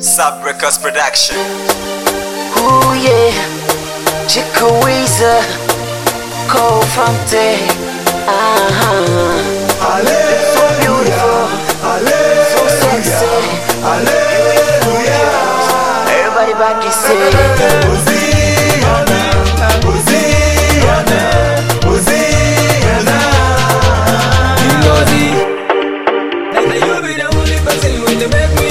Sub Records Production. Ooh yeah, Chica Weezer, Cole Fonte. Uh-huh. So beautiful, so sexy. Everybody back to say. Hey honey, only me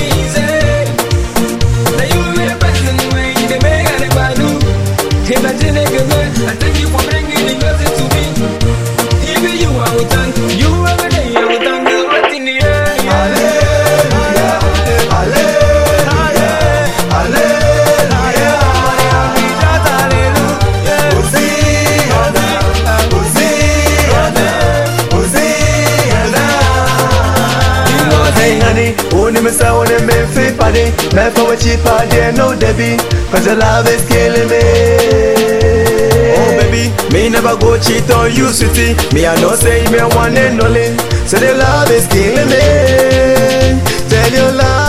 say only me fit party Me for a cheap party, no Debbie. Cause your love is killing me. Oh baby, me never go cheat on you sweetie. Me I know say me one and only. So the love is killing me. Tell your love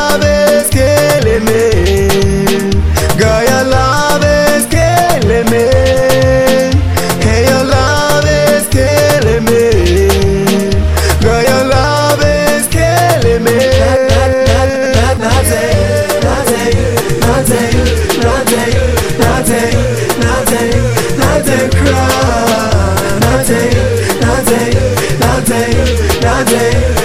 nothing,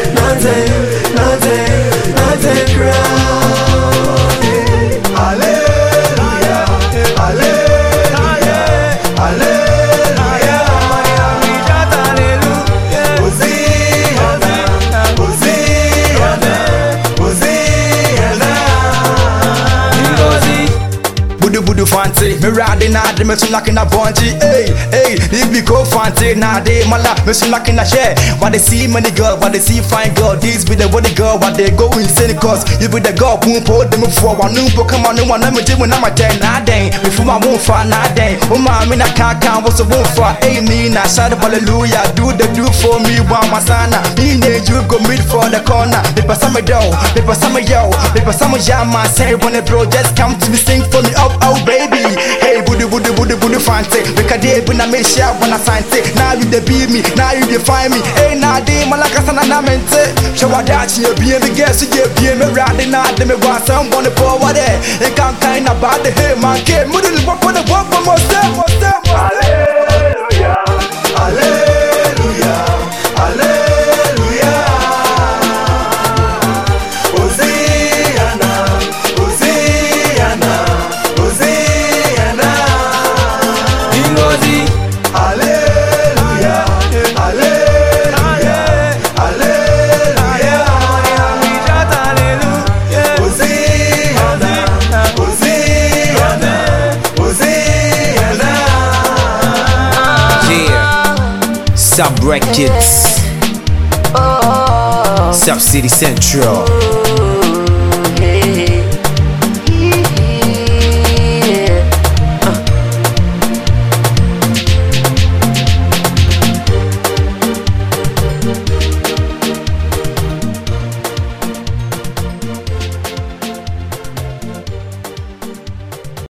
Budu fancy, me riding out the mission like in a bungee. Hey, hey, it be cool fancy. Now they mala, mission like in a share. What they see many girl, what they see fine girl. These be the body girl, what they go insane cause you be the girl, boom, pour them for one new book. Come on, no one, I'm a when I'm a day, nah, dang. Before my won't find, nah, dang. Oh, my, me, I can't count what's a won't for. Hey, me, now shout hallelujah. Do the do for me, one, my son. Me, you go meet for the corner. They pass some dough, they pass some yo, they pass some jam, my say, when bro, just come to me, sing for me, up, oh, baby. Hey, budu, budu, budu, budu, fancy. Because they been a make sure when I sign it. Now you they beat me, now you define me. Hey, now they malaka sana na mente. Show what that you be me guess you be me riding now. They me want someone to forward there. It can't kind bad the hey man. Get mudu what for the work for more Sub Records. Oh. Sub City Central.